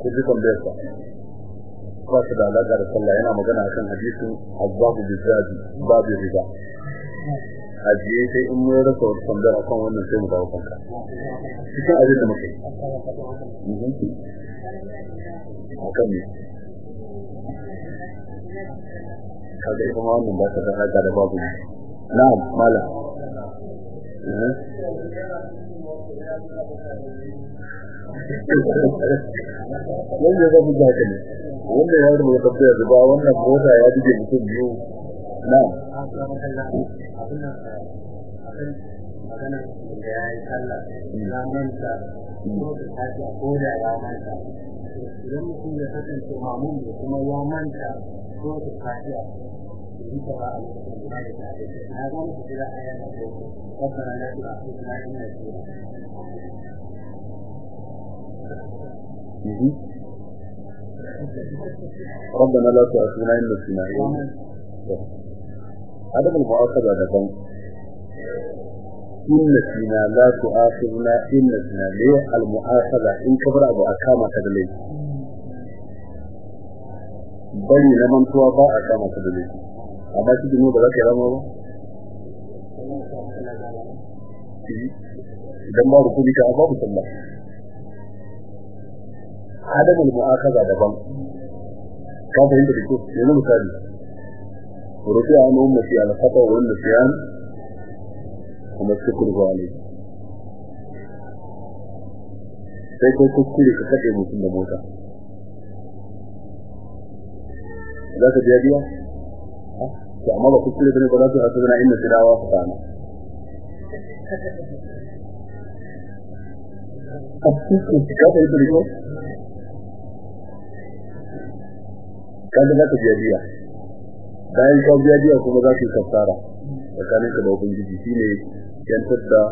ko ji tambayar sa. Ba su da alaƙa da sallah. Yana magana akan hadisin azzabu bizabi babu riba. Ajiye sai in mun rasa wata tambayar akan wannan sai mu dawo kanka cikin abin da muke akan ne kaga ita ma wannan ba ta da alaƙa da babu na'am malam. Wanda ya zafi haka ne wanda ya rubuta tabbiyar da ba wannan mota ya buge mutum biyu na mutum ya kasance mamun da ربنا لا تؤاخذنا في نعيم أدب المؤاخذة دبن إن فينا لا تؤاخذنا إن فينا ليه؟ المؤاخذة إن كبر أبو أكامة تدلي. بل لمن توابا أكامة تدلي. أما تدنو بذلك رمو إذا ما ركوبك أبابك الله. Adamul mu'akaza daban ka fahimta da kyau yanzu misali rufi a wani ummati al-khata wa an-nisyan kuma shukr ga ali sai kai kuskure ka kade mutum da mota za ka biya biya to amma ba kuskure bane ba za su hasu na inna sirawa fa kana ka fahimta da kyau kaga za ka biya biya. Bayan ka biya biya kuma za ka yi kafara tsakanin ka da ubangiji. Shine yantar da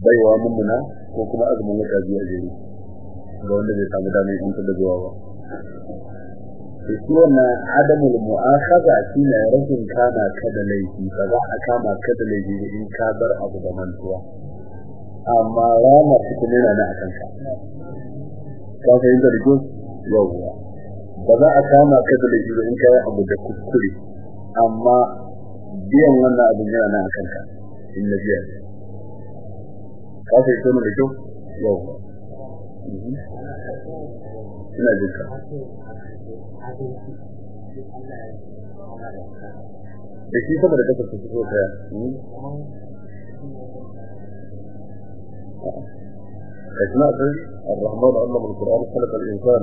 baiwa mummuna ko kuma azumin wata biya jeri ga wanda bai samu damar yantar da zuwa ba. Shi wannan adamul mu'akhadha shine rashin kana ka da laifi. Ka za a kama ka da laifi in ka bar abu da mantuwa. Amma rama cikin yana na akan ka ka fahimta da kyau? Yawwa. Ba za a kama ka da laifi ba in kai abu da kuskure amma biyan wannan abin yana nan akan ka in na biya ka sai to da kyau yau ina jin ka da shi saboda kasar su so kaya اسماء الرحمن علم القرآن خلق الإنسان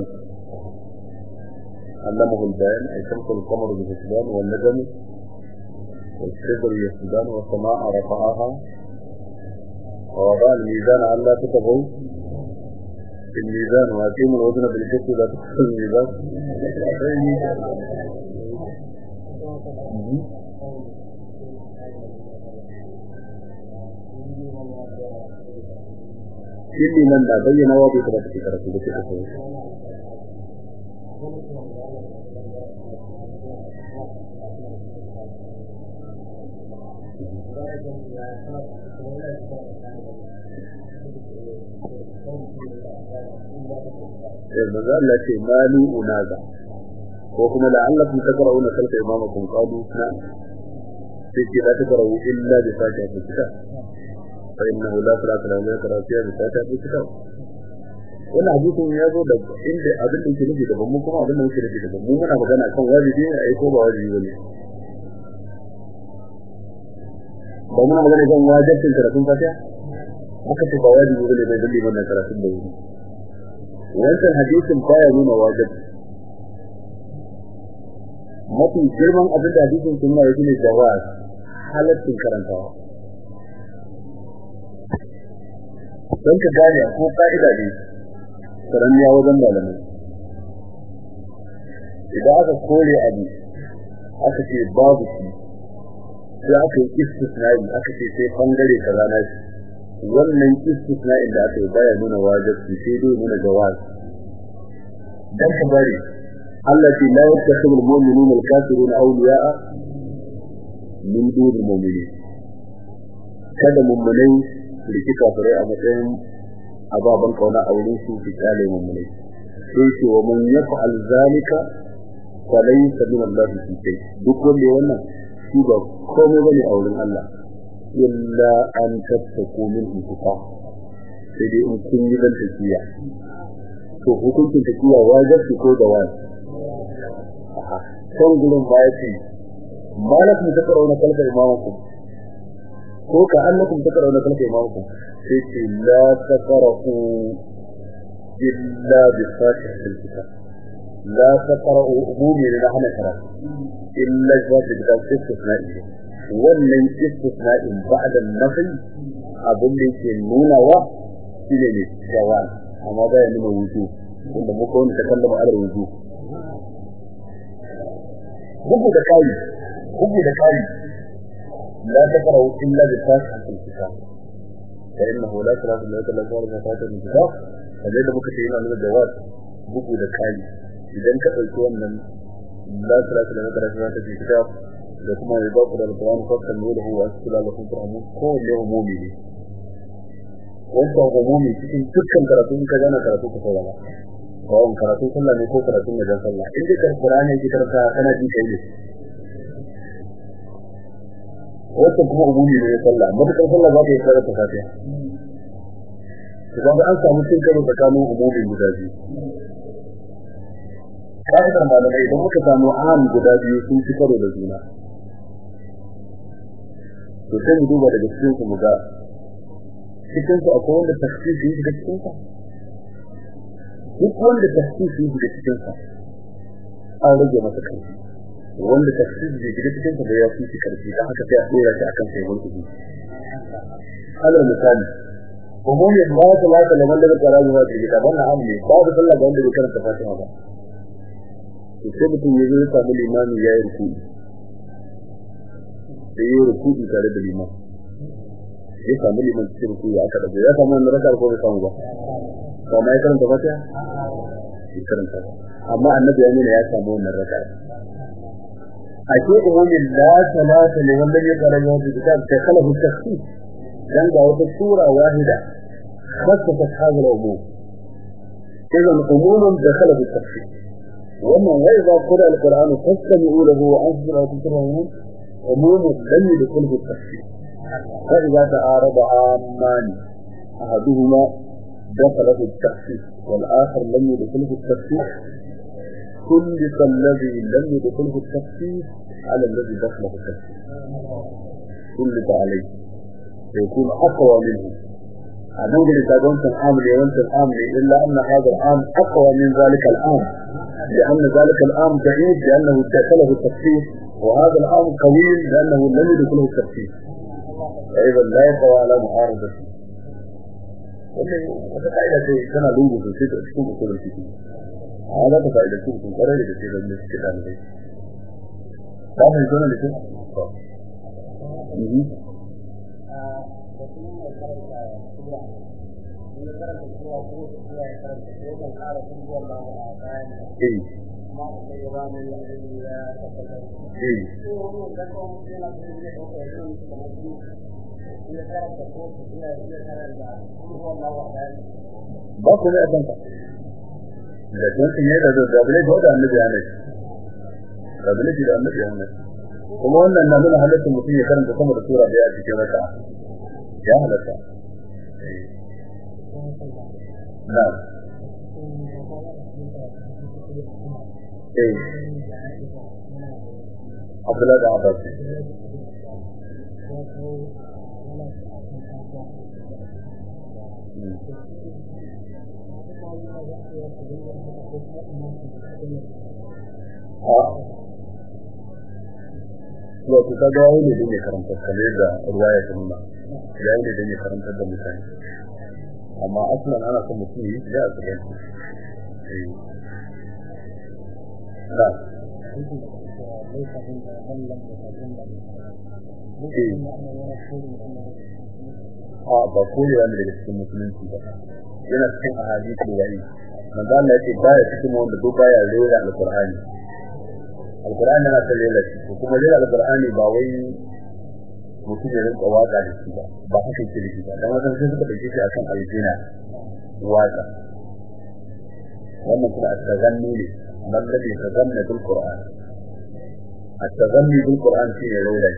علمه البيان أي شمس القمر بالحسبان والنجم والشجر يسجدان والسماء رفعها. ووضع الميزان ألا تتبعوا في الميزان وأقيموا الوزن بالقسط لا تخسر الميزان. Inni nan da bayyana wa bai kamata da yanzu za Allah ce mali unaza. Ko kuma da Allah kun takara una kalka imamakum. Qalu na. Sai ce la takara illa bi fatihatil kitab. Fa innahu la salata lahu illa qira'a bi fatihatil kitab. Wannan hadisin ya zo da inda abin da yake nufi da mu kuma abin da yake nufi da mu. Muna magana kan wajibi ne ai ko ba wajibi ba ne ba muna magana kan wajibin karatun fatiha? Haka ce ba wajibi ba ne bai dalili wannan karatun da wannan hadisin baya nuna wajibi. Mafi girman abin da hadisin nuna yake ne jawaz halaccin karantawa. Don ka gane ko ka'ida ne karanniya wajen malamai. Idan aka kore abu aka ce babu shi sai aka yi istisna'i aka ce sai ɓangare kaza na shi. Wannan istisna'in da aka yi baya nuna wajibi sai dai nuna jawaz. Dan ka bari Allah ce la yattakhidhu al-mu'minuna al-kafiruna awliya'a min dunil mu'minin kada mummunai riki kafirai a matsayin ababan ƙauna a wurin su su ƙyale mummunai. Sai ce wa man yaf'al zalika falaysa min Allah fi duk wanda wannan shi ba komai ba ne a wurin Allah. Illa an tattaku min tuqa sai dai in kun yi dan tafiya. To hukuncin tafiya wajibi ko da wani? Kan gurin ba ya ce malakum takrauna kalka imamukum. Ko ka annakum takrauna kalka imamukum. Sai ce la takra'u illa bi fatihatil kitab. La takra'u umumi na hana kara illa bi kitab istisna'i wannan istisna'in ba'da nafi abin da yake nuna wa shine ne jawab amma ba ya nuna wuju wanda muka wani takallama ala wuju bugu da kari bugu da kari la taqra'u illa bi fatihatil kitab fa innahu la salata illa illa bi fatihatil kitab kaje da muka ce yana nuna jawab bugu da kari idan ka ɗauki wannan la salata illa illa bi fatihatil kitab da kuma ya ba ku da alquran fa kan nuna huwa asala lakum qur'an ko ne umumi ne. Wannan umumi cikin dukkan karatu ka gana karatu ka saurara. Kawon karatu sallah ne ko karatun da jan sallah. In dai Qur'ani yake karanta kana ji kai ne. Wannan kuma umumi ne sallah. Mutakar sallah ba ta yi karanta fatiha. To an samu cin karo tsakanin umumi guda biyu. Ka'idar malamai idan muka samu an guda biyu sun ci karo da juna to sai mu duba daga cikin su mu ga cikin su akwai wanda tafsiri shi da cikin sa duk wanda tafsiri yake da cikin sa an rage masa karfi wanda tafsiri yake da cikin sa da ya fi shi karfi dan haka sai a dora shi akan sai wani kudi alal misali umumi ma ta la ta liman da karaji ba da wannan amma babu sallah ga wanda bai karanta fatiha ba sai mutum ya zo ya samu limami ya yi rukuni sai ya yi rukuni tare da limam ya samu liman cikin rukuni aka dago ya samu wannan rakar ko bai samu ba kuma ya karanta fatiha ya karanta amma annabi ya nuna ya samu wannan rakar ake umumin la salata ne wanda ya karanta da kitab ta kala hu tafsir dan ga wata sura wahida khassa hadha al-umum idan umumun dakhala fi tafsir ومن وإذا قرأ القرآن فاستمعوا له وأنصروا تكرهون. عموم يدخل في التفسير. فإذا تعارض عامان أحدهما دخل في التفسير والآخر لم يدخل في التفسير. كلف الذي لم يدخل في التفسير على الذي دخل في التفسير. كلف عليه. فيكون أقوى منه. أنه إذا كنت العام لأنت العام إلا أن هذا العام أقوى من ذلك العام. لأن ذلك الآن بعيد لأنه تأثله التفسير وهذا الآن قويل لأنه لن يدخله التفسير فإذا لا يقوى على معارضة. ومن هذا ba ku ne abin da kun ne da da bale da da annabi ne da bale da annabi ne kuma wannan na nuna halaccin mutum ya karanta sama da sura da a cikin raka ya halatta. Na'am. Eh. Abdullah da Abbas. Wato ka ga wani ne karanta kale da ruwaya ta nuna ya ne ne karanta da mutane amma aslan ana son mutum yi da a cikin eh. Da a ba koyewa ne daga cikin musulunci ba. Yana cikin ahadisi da yayi manzo Allah yake baya cikin wanda duk baya rera alqur'ani. Alqur'ani ta rera shi. Kuma rera alqur'ani ba wai mutum ya rinka waka da shi ba ba haka yake da shi ba dan wannan sai suka dauke shi akan aljina waka wannan kuma at-tazanni ne man ladhi tazanna bil qur'an at-tazanni bil qur'an shi ne raula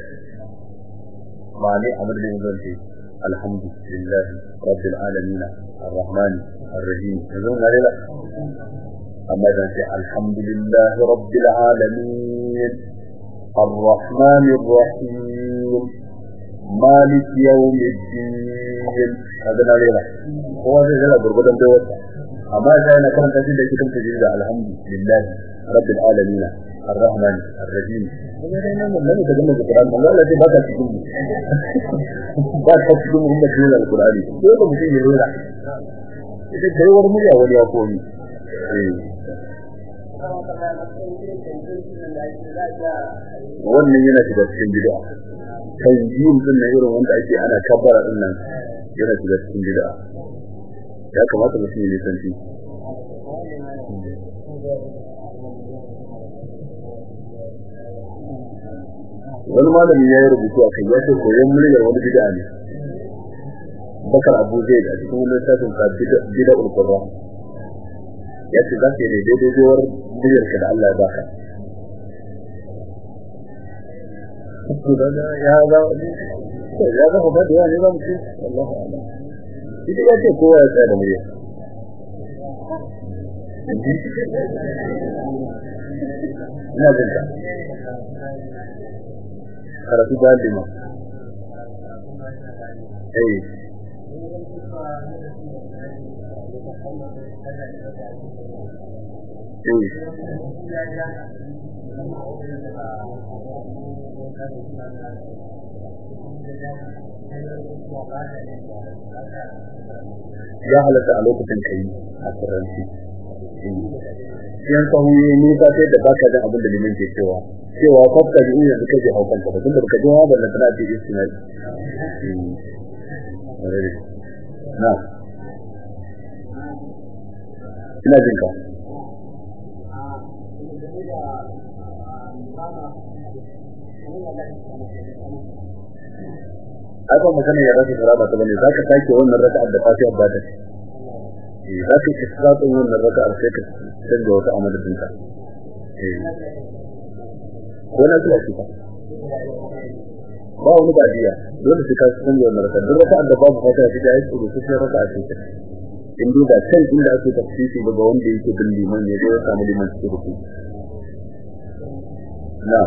ma ne amr bin zanti alhamdulillah rabbil alamin الرحمن الرحيم yanzu na rela amma dan sai alhamdulillah rabbil alamin الرحمن الرحيم مالك يوم الدين هذا نريلا هو هذا لا غرغدان دوت amma sai na karanta shi da kitan tajida alhamdulillah rabbil alamin الرحمن الرحيم kuma dai nan mun da gama Qur'an Allah Allah ba ka cikin ba ka cikin Muhammad bin al-Qur'ani ko da mutum ya rera ita kai wani murya wani ya koyi eh wannan yana shiga cikin bid'a kan yin din na irin wanda ake ana kabbara din nan yana shiga cikin bid'a ya kamata mutum ya san shi wani malami ya yi rubutu a kai ya ce koyon muryar wani bid'a ne bakar abu zai da cikin wani littafin ka bid'a ulqurra ya ce za ka yi daidai daiwar muryar ka da Allah ya baka ya ga ya ga ba da ne ba mutum. Wallahi a'lam. Ita ya ce kowa ya tsaya da murya. Ina jin ka. Karatu dalima eh. Ya halatta a lokacin kai a turanci yan sahuyi ne ka sai da baka da abin da limin ke cewa. Cewa fafka da yanzu kaje haukan ka tun da baka ji wa ballan tana ce istinai na. Ina jin ka. Aka magana ya rasa saraba ta ba ne. Zaka sake wannan raka'a da fatiha ba ta. Eh zaka ki tsaka wannan raka'a sai ka canza wata amadadin ka. Eh. Ko na zuwa shi ba. Ba wani badiya dole sai ka canza wannan raka'a duk raka'a da babu fatiha sai da yake rubutu sai raka'a ce ta in duba kan inda ake tafsiri daga wanda yake bin liman ya ya samu liman cikin rubutu na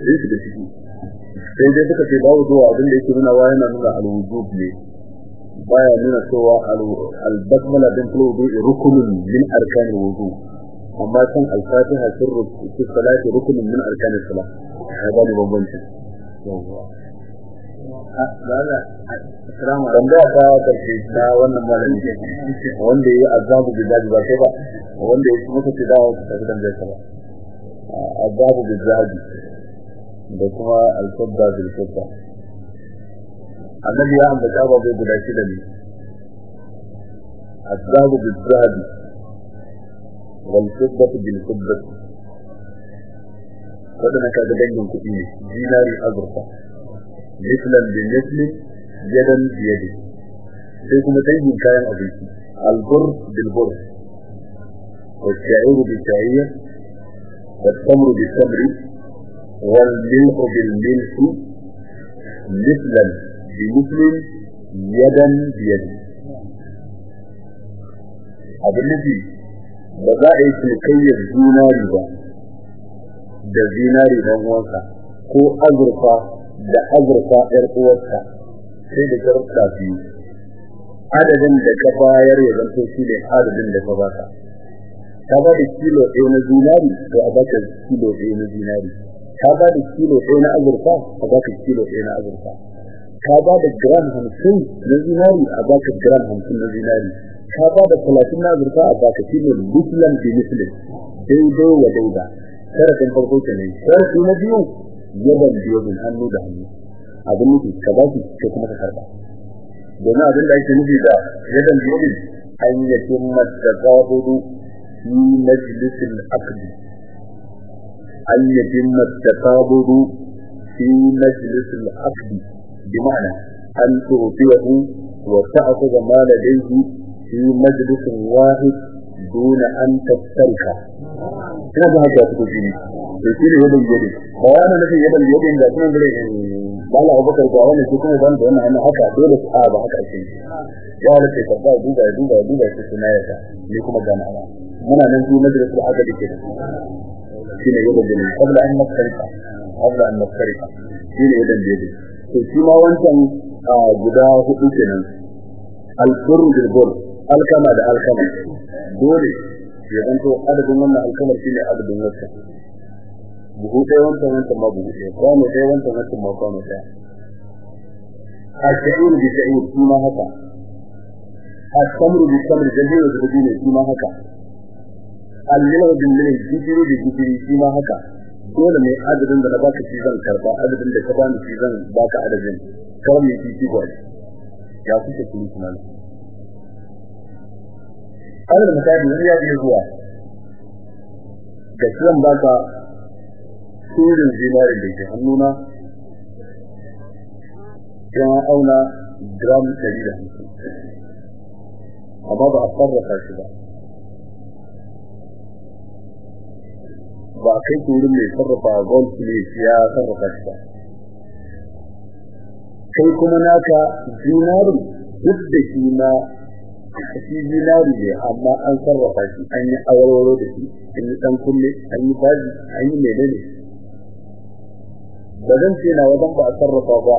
sai su da ciki. Sai dai suka ce babu zuwa abin da yake nuna wa yana nuna al-wujub ne. Baya nuna cewa al-basmala din wudu rukunin min arkanil wudu amma san al-fatiha sirru fi rukunin min arkanil salat hada ne bambanci. Assalamu Da ta ƙarshe ta wannan malami wanda yayi azabu billahi ba sai ba wanda yake muka ce dawo ta da ba. Azabu billahi da kuma al-fadda bil fadda. Annabi ya ambata ba bai guda shida ne. Azabu bil zahabi wal fadda bil fadda. Wadana ka da dangin kuɗi ne dinari azurfa. mislan bil misli yadan bi yadi sai kuma dangin kayan abinci al-bur bil bur والشعير بالشعير والتمر بالتمر والملح بالملح مثلا بمثل يدا بيد abin nufi ba za a yi cinikayyar zinari ba da zinari don uwansa ko azurfa da azurfa ‘yar uwarsa sai da sharuɗa biyu. Adadin da ka bayar ya zanto shi ne adadin da ka baka. Ka ba da kilo ɗaya na zinari to a baka kilo ɗaya na zinari. Ka ba da kilo ɗaya na azurfa a baka kilo ɗaya na azurfa. Ka ba da gram hamsin na zinari a baka gram hamsin na zinari. Ka ba da talatin na azurfa a baka kilo muslim bi muslim daidai wa daida. Sharafin farko kenan. Sharafi na biyu yaban biyabin hannu da hannu. Abin nufi ka ba shi sai kuma ka karɓa domin abin da ake nufi da yaban biyabin an yaƙin masu fi majlisin aqdi. An yatimma taqabudu fi majlis al-aqd bima'ana an tu'tiyahu wa ta'khudha ma ladayhi fi majlis wahid duna an tastarika ina da haka to shi ne yadan yadi ba wani nake yadan yadi da kuma gare bala abubakar ga wani shi kuma ban da wannan haka dole su a ba haka ake ya riƙe ka ba duba duba duba shi suna yasa ni kuma ga ma'ana muna nan su majlis al-aqd ke shi. Ne yadan yadi qabla an nastarika qabla an nastarika shi ne yadan yadi to shi ma wancan guda huɗu kenan. Al-furr bil alkama da alkama. Dole ya zanto adadin wannan alkamar shi ne adadin wata buhu ɗaya wancan wancan ma buhu ɗaya kwano ɗaya wancan wancan ma kwano ɗaya. A sha'ir bi sha'ir shi ma haka. A samru bi samru jahiru da dabino shi ma haka. Al-milahu bin milahu gishiri da gishiri shi ma haka. Dole ne adadin da na baka shi zan karɓa adadin da ka bani shi zan baka adadin. Kawai ne shi shi gwai ya kuke kuma kuma ana da misali wani ya iya zuwa. Da kiran baka turin zinari da ke hannuna. Ya auna gram 150 amma ba a sarrafa shi ba. Ba kai turin mai sarrafa gold plate ya sarrafa shi ba. Kai kuma naka zinarin duk da shi na shi zinari ne amma an sarrafa shi an yi awarwaro da shi an yi dan kulle an yi baji an yi menene. Ba zan ce na wajen ba a sarrafa ba.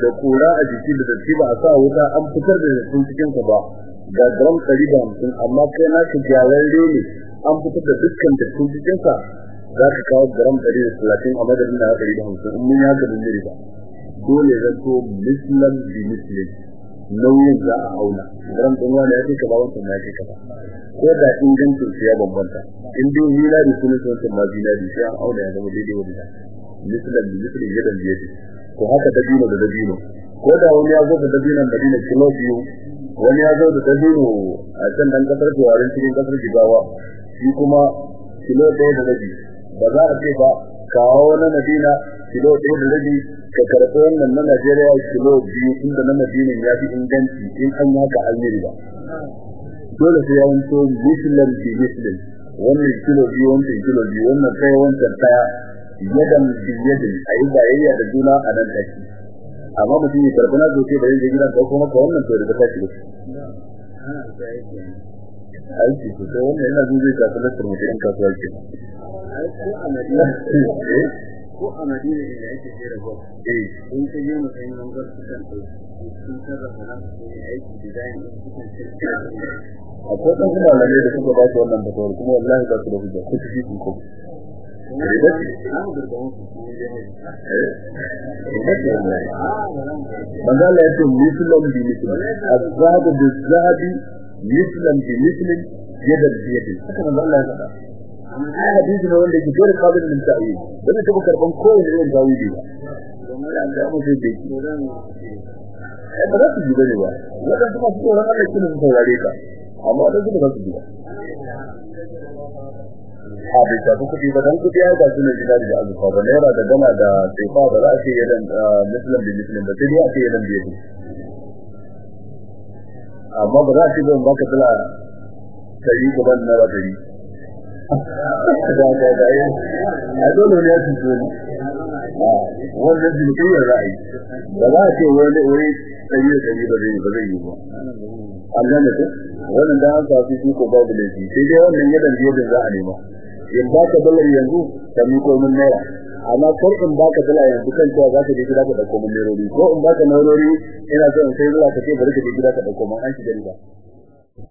Da kura a jiki da datti ba a sa wuta an fitar da dattin cikin ka ba. Ga da hamsin amma kai na ka gyararre ne an fitar da dukkan dattin cikin ka za ka kawo da talatin a madadin na ɗari da hamsin in mun din ba dole zan to muslim bi muslim nauyin za a auna. Gram ɗin wani ya ce ka ba wancan ya ce ka ba ko da ingancin su ya bambanta. In dai zinari sun sun sun ma zinari sai an auna ya zama daidai wa da muslim bi muslim yadan biyadi to haka dabino da dabino. Ko da wani ya zo da dabinon Madina kilo biyu wani ya zo da dabino a can dan ƙasar Tuwarin cikin ƙasar Jigawa shi kuma kilo ɗaya da rabi. Ba za a ce ba kawo na Madina kilo ɗaya da rabi ka karɓi wannan na Najeriya kilo biyu inda na Madina ya fi inganci in an haka an yi riba. Dole sai ya wanto muslim bi muslim wannan kilo biyu wancan kilo biyu wannan kai wancan ɗaya. Yadan biyadin a yi bayayya da juna a nan take. Amma mutum ya karɓi na zoce da yin gidan ko kuma ka wannan to da take aiki ko wannan yana zuwa tafi lattar mutum kasuwa ke ko a madina inda ake jera ba eh in ka je mutum nan ga kan sun sarrafa nan su yi aiki design din kan shirka akwai ɗan kuma malamai da suka ba su wannan fatawar kuma wallahi ba su da hujja ko. Shi kun ko manzo Allah ya ce muslim bi muslim azhab bi zahabi muslim bi muslim amma hadisi ne wanda ke dole kabilin min ta'wil. Dan ta bu karɓan kowane irin tawili ba. Don Allah ya mu sai dai eh ba za su ji ba ne ba. Wadan kuma su tsoron amma wadan su ba su ji ba. A bai tafi kuɗi ba. Dan kuɗi ya ga su ne gida da azufa ba. Naira da gama da taifa ba za a ce yadan muslim da muslim ba. Sai dai a ce yadan biye amma ba za a ce zan baka dala dari gaban naira dari da da da a dole ne a ce wani Allah ne ko wannan da an sa su ko babu laifi sai dai wannan yadan da za a nema in ba ka dalar yanzu ka miko min naira amma kar in ba ka dala yanzu kan cewa za ka je gida ka ɗauko min nairori ko in ba ka nairori ina so in sai zuwa ka ce bari ka je gida ka ɗauko min an shi da riba